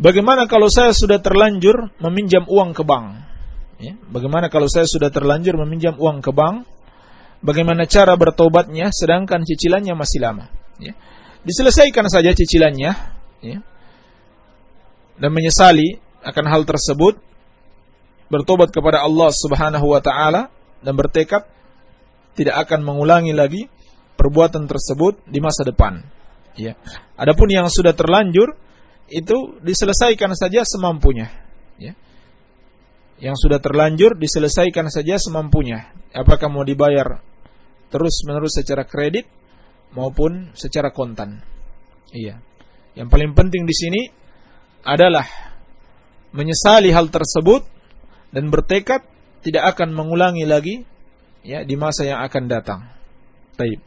Bagaimana kalau saya sudah terlanjur meminjam uang ke bank? Ya, bagaimana kalau saya sudah terlanjur meminjam uang ke bank? Bagaimana cara bertobatnya sedangkan cicilannya masih lama? Ya. Diselesaikan saja cicilannya ya, dan menyesali akan hal tersebut, bertobat kepada Allah Subhanahu wa taala dan bertekad tidak akan mengulangi lagi perbuatan tersebut di masa depan. Ya. Adapun yang sudah terlanjur itu diselesaikan saja semampunya. Ya. Yang sudah terlanjur diselesaikan saja semampunya. Apakah mau dibayar terus menerus secara kredit maupun secara kontan. Iya. Yang paling penting di sini adalah menyesali hal tersebut dan bertekad tidak akan mengulangi lagi ya di masa yang akan datang. Baik.